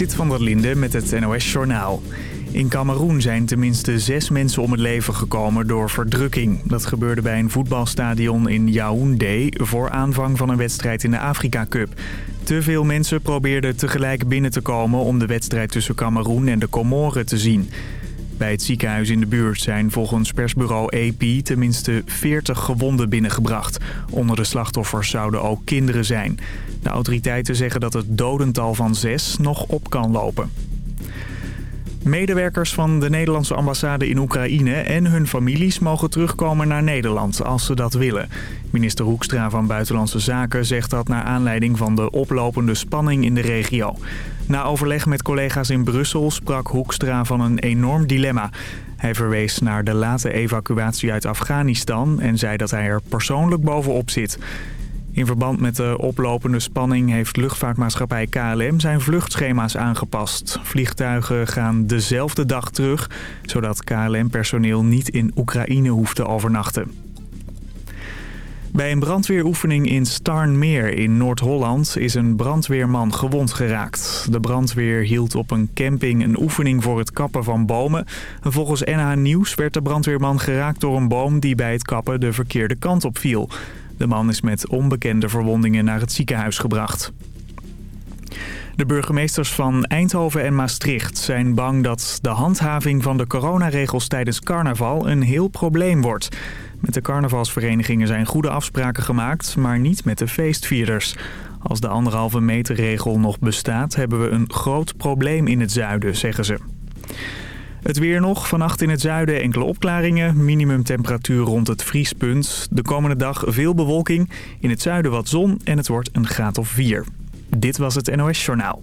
Zit van der Linde met het NOS-journaal. In Cameroen zijn tenminste zes mensen om het leven gekomen door verdrukking. Dat gebeurde bij een voetbalstadion in Yaoundé... voor aanvang van een wedstrijd in de Afrika Cup. Te veel mensen probeerden tegelijk binnen te komen... om de wedstrijd tussen Cameroen en de Comoren te zien. Bij het ziekenhuis in de buurt zijn volgens persbureau AP tenminste 40 gewonden binnengebracht. Onder de slachtoffers zouden ook kinderen zijn. De autoriteiten zeggen dat het dodental van zes nog op kan lopen. Medewerkers van de Nederlandse ambassade in Oekraïne en hun families mogen terugkomen naar Nederland als ze dat willen. Minister Hoekstra van Buitenlandse Zaken zegt dat naar aanleiding van de oplopende spanning in de regio. Na overleg met collega's in Brussel sprak Hoekstra van een enorm dilemma. Hij verwees naar de late evacuatie uit Afghanistan en zei dat hij er persoonlijk bovenop zit. In verband met de oplopende spanning heeft luchtvaartmaatschappij KLM zijn vluchtschema's aangepast. Vliegtuigen gaan dezelfde dag terug, zodat KLM-personeel niet in Oekraïne hoeft te overnachten. Bij een brandweeroefening in Starnmeer in Noord-Holland is een brandweerman gewond geraakt. De brandweer hield op een camping een oefening voor het kappen van bomen. Volgens NH Nieuws werd de brandweerman geraakt door een boom die bij het kappen de verkeerde kant op viel. De man is met onbekende verwondingen naar het ziekenhuis gebracht. De burgemeesters van Eindhoven en Maastricht zijn bang dat de handhaving van de coronaregels tijdens carnaval een heel probleem wordt. Met de carnavalsverenigingen zijn goede afspraken gemaakt, maar niet met de feestvierders. Als de anderhalve meter regel nog bestaat, hebben we een groot probleem in het zuiden, zeggen ze. Het weer nog. Vannacht in het zuiden enkele opklaringen. Minimumtemperatuur rond het vriespunt. De komende dag veel bewolking. In het zuiden wat zon en het wordt een graad of 4. Dit was het NOS Journaal.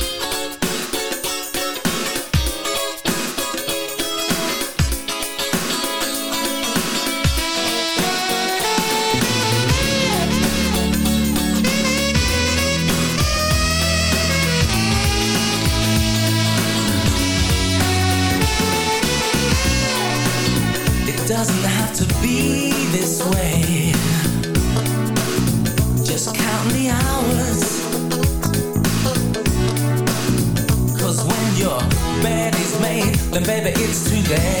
It's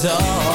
Christmas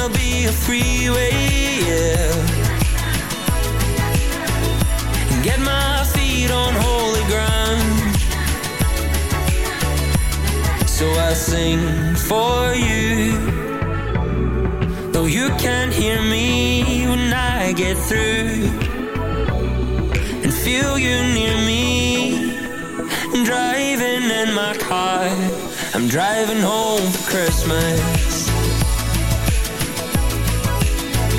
there'll be a freeway, yeah. Get my feet on holy ground. So I sing for you. Though you can't hear me when I get through. And feel you near me. Driving in my car. I'm driving home for Christmas.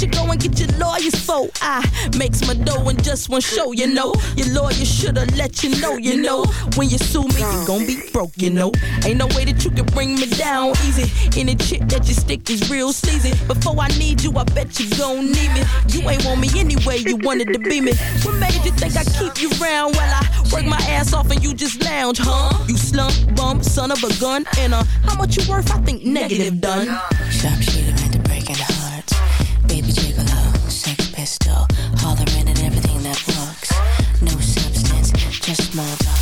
you go and get your lawyers for. I makes my dough in just one show, you know. Your lawyer should've let you know, you know. When you sue me, you gon' be broke, you know. Ain't no way that you can bring me down easy. Any chick that you stick is real season. Before I need you, I bet you gon' need me. You ain't want me anyway, you wanted to be me. What made you think I keep you round while I work my ass off and you just lounge, huh? You slump, bum, son of a gun, and uh, how much you worth? I think negative done. small talk.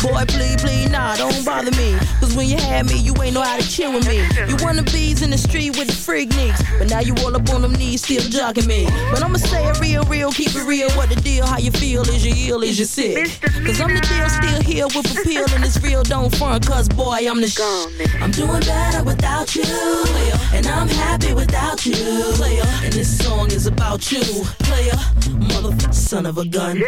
Boy, please, please, nah, don't bother me. Cause when you had me, you ain't know how to chill with me. You wanna bees in the street with the freak nicks. But now you all up on them knees, still jogging me. Feel? Is you ill? Is you sick? Cause I'm the deal, still here with appeal. And it's real, don't front. Cause boy, I'm the sh. I'm doing better without you. And I'm happy without you. And this song is about you. Player, motherfucker, son of a gun.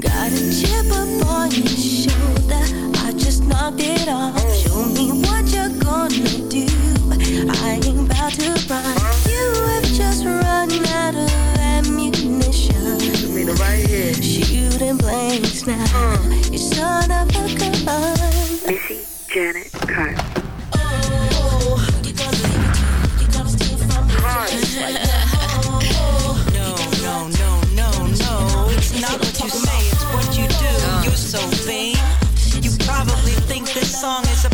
Got a chip up on your shoulder. I just knocked it off. Show me what you're gonna do. I ain't about to run. You have just run out of ammunition. Shooting blanks now. You son of a gun. Missy Janet Carter. Oh, you gonna you gonna steal from me just like that. No, no, no, no, no. It's not what you say, it's what you do. You're so vain. You probably think this song is about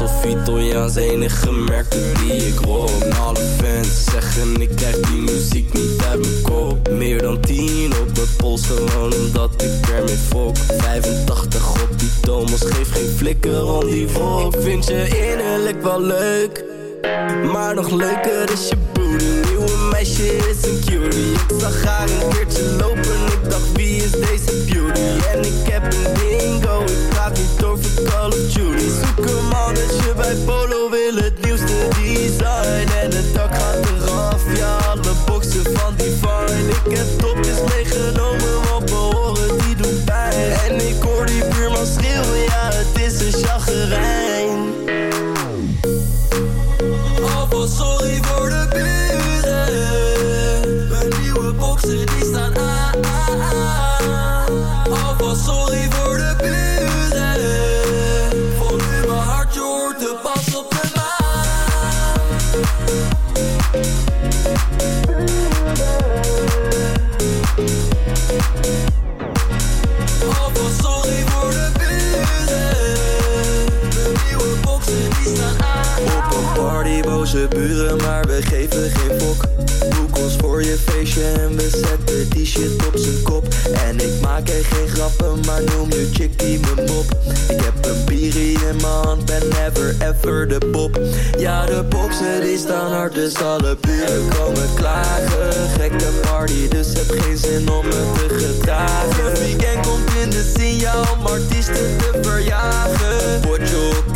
Alsof Italiaans enige merken die ik rock Alle fans zeggen ik krijg die muziek niet uit mijn kop Meer dan 10 op mijn pols gewoon omdat ik ermee fok. 85 op die Thomas, geef geen flikker om die volk Vind je innerlijk wel leuk maar nog leuker is je booty Nieuwe meisje is een cutie. Ik zag haar een keertje lopen Ik dacht wie is deze beauty? En ik heb een noem je chickie mijn mop Ik heb een bierie in mijn hand, ben never ever de pop. Ja, de boxen die staan hard, dus alle buren komen klagen. Gekke party, dus heb geen zin om me te gedragen. Het weekend komt in de signaal om artiesten te verjagen. Potjockey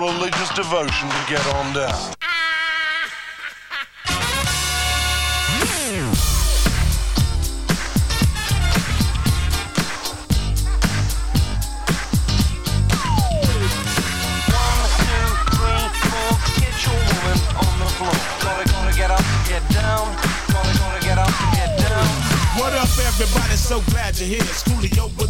Religious devotion to get on down. What up, everybody? So glad you're here. Schoolio with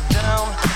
get down.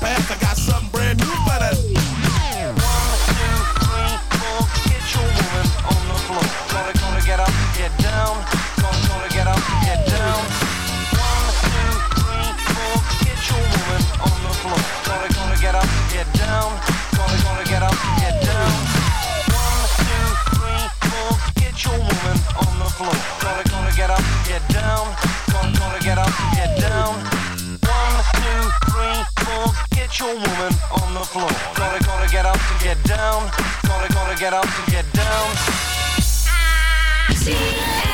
past. I got something brand new up to get down. Gonna, gonna get up to get down. Rosalie,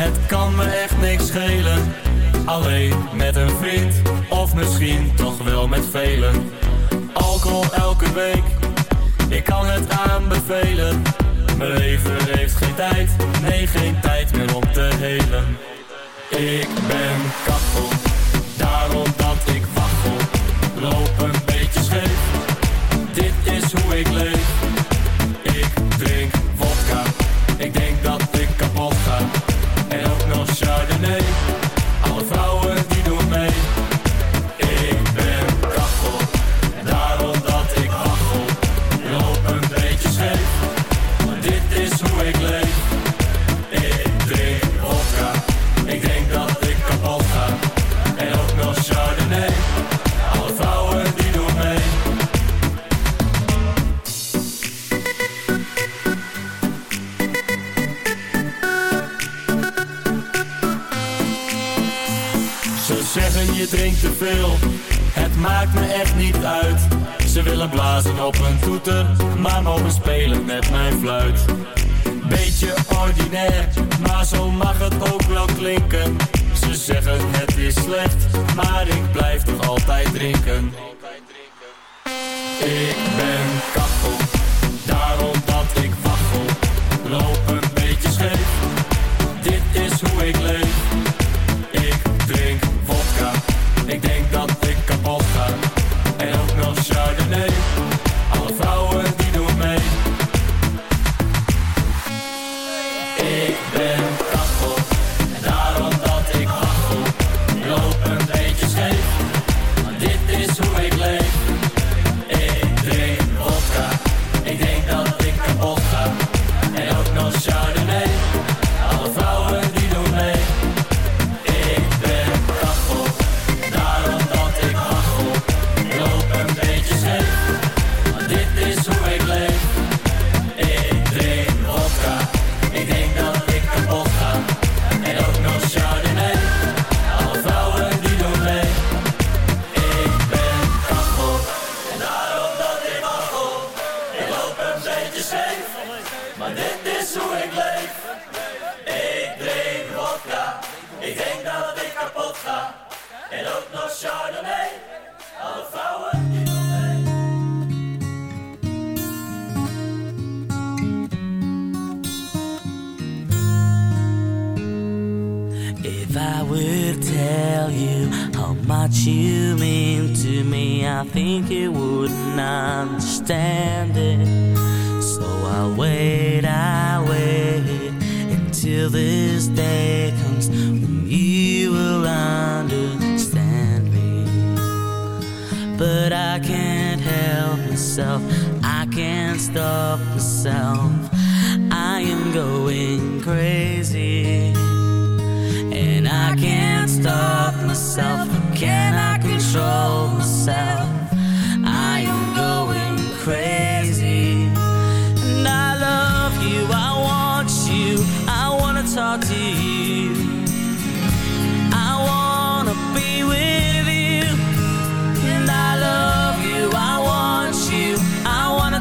Het kan me echt niks schelen. Alleen met een vriend Of misschien toch wel met velen. Alcohol elke week Ik kan het aanbevelen. Mijn leven heeft geen tijd Nee, geen tijd meer om te helen. Ik ben kachel Daarom dat ik wachel Lopen